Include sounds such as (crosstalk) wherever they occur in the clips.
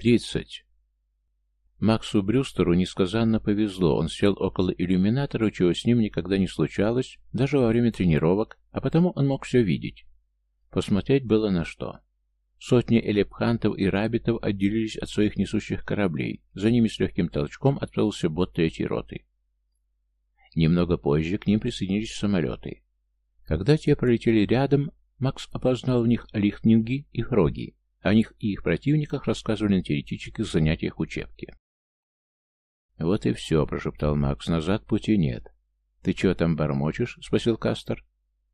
Тридцать. Максу Брюстеру несказанно повезло. Он сел около иллюминатора, чего с ним никогда не случалось, даже во время тренировок, а потому он мог все видеть. Посмотреть было на что. Сотни элепхантов и рабитов отделились от своих несущих кораблей. За ними с легким толчком отправился бот третьей роты. Немного позже к ним присоединились самолеты. Когда те пролетели рядом, Макс опознал в них лихтнинги и фроги. О них и их противниках рассказывали на теоретических занятиях учебки. «Вот и все», — прошептал Макс. «Назад пути нет». «Ты чего там бормочешь?» — спросил Кастер.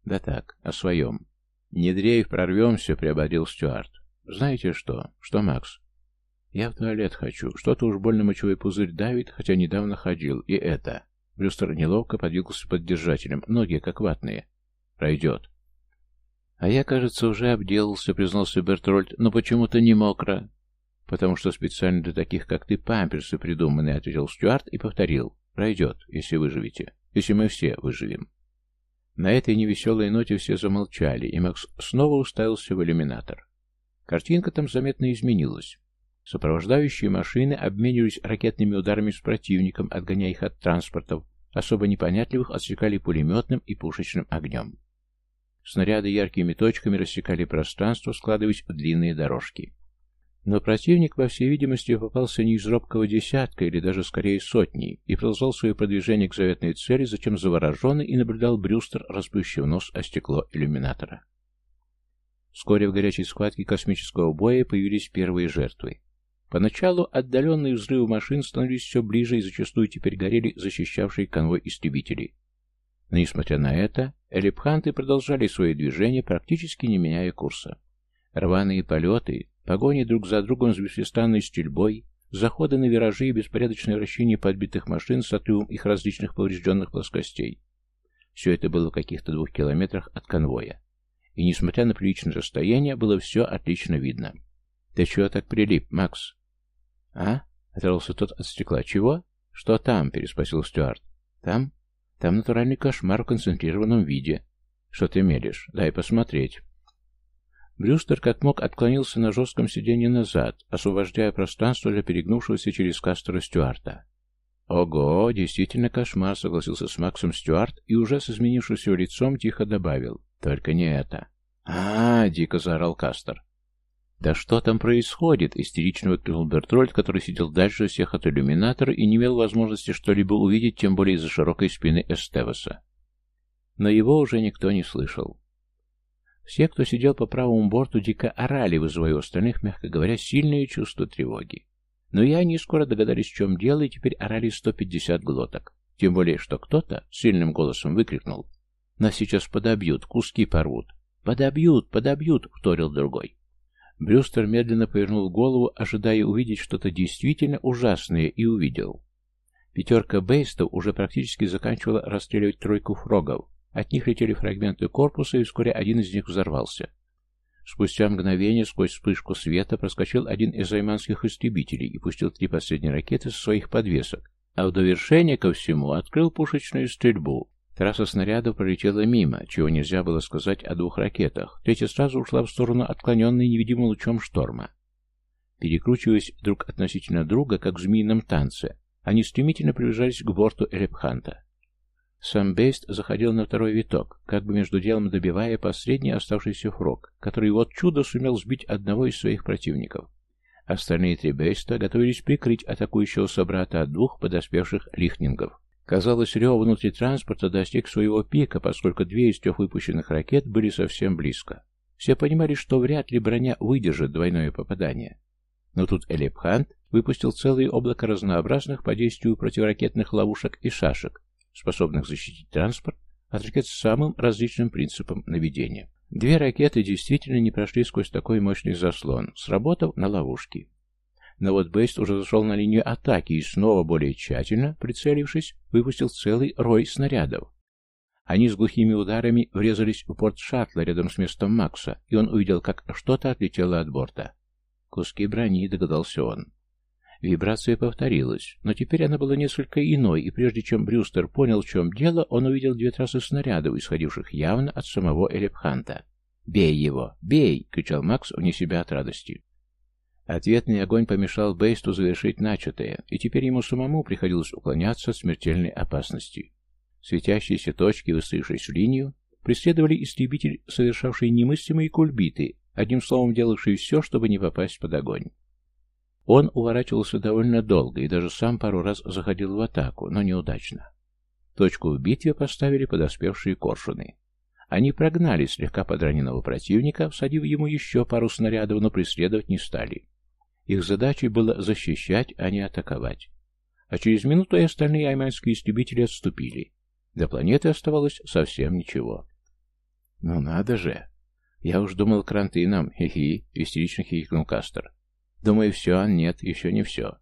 «Да так, о своем». «Не дрейф, прорвемся», — приободрил Стюарт. «Знаете что? Что, Макс?» «Я в туалет хочу. Что-то уж больно мочевой пузырь давит, хотя недавно ходил. И это...» Брюстер неловко подвигался под держателем. Ноги как ватные. «Пройдет». «А я, кажется, уже обделался», — признался Бертрольд, — «но почему-то не мокро». «Потому что специально для таких, как ты, памперсы придуманы», — ответил Стюарт и повторил. «Пройдет, если выживете. Если мы все выживем». На этой невеселой ноте все замолчали, и Макс снова уставился в иллюминатор. Картинка там заметно изменилась. Сопровождающие машины обменивались ракетными ударами с противником, отгоняя их от транспортов, особо непонятливых отсекали пулеметным и пушечным огнем. Снаряды яркими точками рассекали пространство, складываясь в длинные дорожки. Но противник, по всей видимости, попался не из робкого десятка или даже скорее сотни и продолжал свое продвижение к заветной цели, зачем завороженный и наблюдал Брюстер, расплющив нос о стекло иллюминатора. Вскоре в горячей схватке космического боя появились первые жертвы. Поначалу отдаленные взрывы машин становились все ближе и зачастую теперь горели защищавшие конвой истребители. Но, несмотря на это, элепханты продолжали свои движения, практически не меняя курса. Рваные полеты, погони друг за другом с беспрестанной стрельбой, заходы на виражи и беспорядочное вращение подбитых машин с отрывом их различных поврежденных плоскостей. Все это было в каких-то двух километрах от конвоя. И, несмотря на приличное расстояние, было все отлично видно. «Ты чего так прилип, Макс?» «А?» — оторвался тот от стекла. «Чего?» «Что там?» — переспросил Стюарт. «Там?» Там натуральный кошмар в концентрированном виде. Что ты мелешь? Дай посмотреть. Брюстер как мог отклонился на жестком сиденье назад, освобождая пространство для перегнувшегося через Кастера Стюарта. «Ого, действительно кошмар», — согласился с Максом Стюарт и уже с изменившимся лицом тихо добавил. «Только не это». «А-а-а!» — дико заорал Кастер. «Да что там происходит?» — истерично выкрикнул Бертрольд, который сидел дальше всех от иллюминатора и не имел возможности что-либо увидеть, тем более из-за широкой спины Эстеваса. Но его уже никто не слышал. Все, кто сидел по правому борту, дико орали, вызывая у остальных, мягко говоря, сильные чувства тревоги. Но и они скоро догадались, в чем дело, и теперь орали 150 глоток. Тем более, что кто-то сильным голосом выкрикнул «Нас сейчас подобьют, куски порвут». «Подобьют, подобьют!» — вторил другой. Брюстер медленно повернул голову, ожидая увидеть что-то действительно ужасное, и увидел. Пятерка бейстов уже практически заканчивала расстреливать тройку фрогов. От них летели фрагменты корпуса, и вскоре один из них взорвался. Спустя мгновение сквозь вспышку света проскочил один из займанских истребителей и пустил три последние ракеты со своих подвесок, а в довершение ко всему открыл пушечную стрельбу, Трасса снарядов пролетела мимо, чего нельзя было сказать о двух ракетах. Третья сразу ушла в сторону отклоненной невидимым лучом шторма. Перекручиваясь друг относительно друга, как в змеином танце, они стремительно приближались к борту Элепханта. Сам Бейст заходил на второй виток, как бы между делом добивая последний оставшийся фрог, который вот чудо сумел сбить одного из своих противников. Остальные три Бейста готовились прикрыть атакующего собрата от двух подоспевших лихнингов. Казалось, рев внутри транспорта достиг своего пика, поскольку две из трех выпущенных ракет были совсем близко. Все понимали, что вряд ли броня выдержит двойное попадание. Но тут Элепхант выпустил целое облако разнообразных по действию противоракетных ловушек и шашек, способных защитить транспорт от ракет с самым различным принципом наведения. Две ракеты действительно не прошли сквозь такой мощный заслон, сработав на ловушке. Но вот Бейст уже зашел на линию атаки и снова более тщательно, прицелившись, выпустил целый рой снарядов. Они с глухими ударами врезались в порт шаттла рядом с местом Макса, и он увидел, как что-то отлетело от борта. Куски брони, догадался он. Вибрация повторилась, но теперь она была несколько иной, и прежде чем Брюстер понял, в чем дело, он увидел две трассы снарядов, исходивших явно от самого Элепханта. «Бей его! Бей!» — кричал Макс вне себя от радости. Ответный огонь помешал Бейсту завершить начатое, и теперь ему самому приходилось уклоняться от смертельной опасности. Светящиеся точки, выстроившись в линию, преследовали истребитель, совершавший немыслимые кульбиты, одним словом делавший все, чтобы не попасть под огонь. Он уворачивался довольно долго и даже сам пару раз заходил в атаку, но неудачно. Точку в битве поставили подоспевшие коршуны. Они прогнали слегка подраненного противника, всадив ему еще пару снарядов, но преследовать не стали. Их задачей было защищать, а не атаковать. А через минуту и остальные айманские истребители отступили. До планеты оставалось совсем ничего. «Ну надо же!» «Я уж думал, кранты нам, (laughs) хи-хи!» — истерично хихикнул Кастер. «Думаю, все, а нет, еще не все».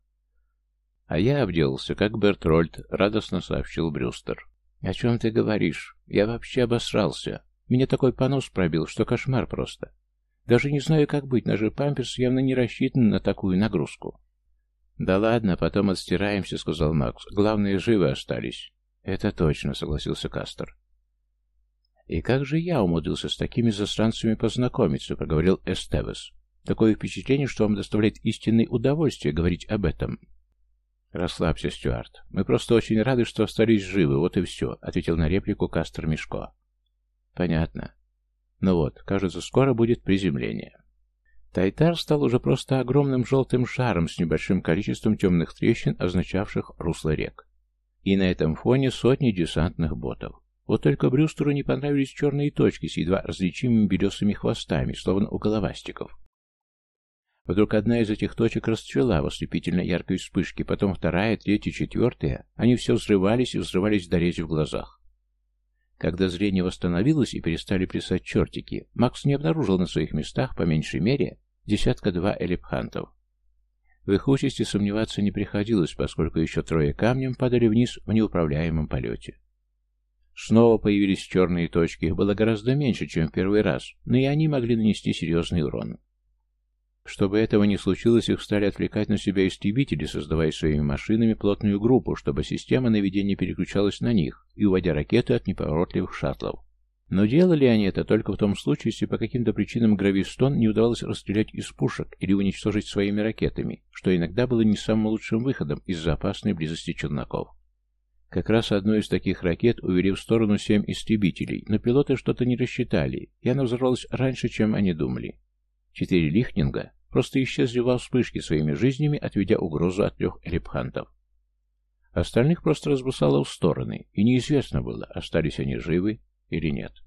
«А я обделался, как Бертрольд», — радостно сообщил Брюстер. «О чем ты говоришь? Я вообще обосрался. Меня такой понос пробил, что кошмар просто. Даже не знаю, как быть, наш памперс явно не рассчитан на такую нагрузку». «Да ладно, потом отстираемся», — сказал Макс. «Главное, живы остались». «Это точно», — согласился Кастер. «И как же я умудрился с такими засранцами познакомиться?» — проговорил Эстевес. «Такое впечатление, что вам доставляет истинное удовольствие говорить об этом». «Расслабься, Стюарт. Мы просто очень рады, что остались живы, вот и все», — ответил на реплику Кастер Мешко. «Понятно. Ну вот, кажется, скоро будет приземление». Тайтар стал уже просто огромным желтым шаром с небольшим количеством темных трещин, означавших русло рек. И на этом фоне сотни десантных ботов. Вот только Брюстеру не понравились черные точки с едва различимыми белесыми хвостами, словно у головастиков. Вдруг одна из этих точек расцвела в ослепительно яркой вспышке, потом вторая, третья, четвертая. Они все взрывались и взрывались до рези в глазах. Когда зрение восстановилось и перестали плясать чертики, Макс не обнаружил на своих местах, по меньшей мере, десятка-два элепхантов. В их участи сомневаться не приходилось, поскольку еще трое камнем падали вниз в неуправляемом полете. Снова появились черные точки, их было гораздо меньше, чем в первый раз, но и они могли нанести серьезный урон. Чтобы этого не случилось, их стали отвлекать на себя истребители, создавая своими машинами плотную группу, чтобы система наведения переключалась на них и уводя ракеты от неповоротливых шаттлов. Но делали они это только в том случае, если по каким-то причинам Гравистон не удавалось расстрелять из пушек или уничтожить своими ракетами, что иногда было не самым лучшим выходом из-за опасной близости челноков. Как раз одну из таких ракет увели в сторону семь истребителей, но пилоты что-то не рассчитали, и она взорвалась раньше, чем они думали. Четыре лихнинга просто исчезли во вспышке своими жизнями, отведя угрозу от трех элепхантов. Остальных просто разбросало в стороны, и неизвестно было, остались они живы или нет.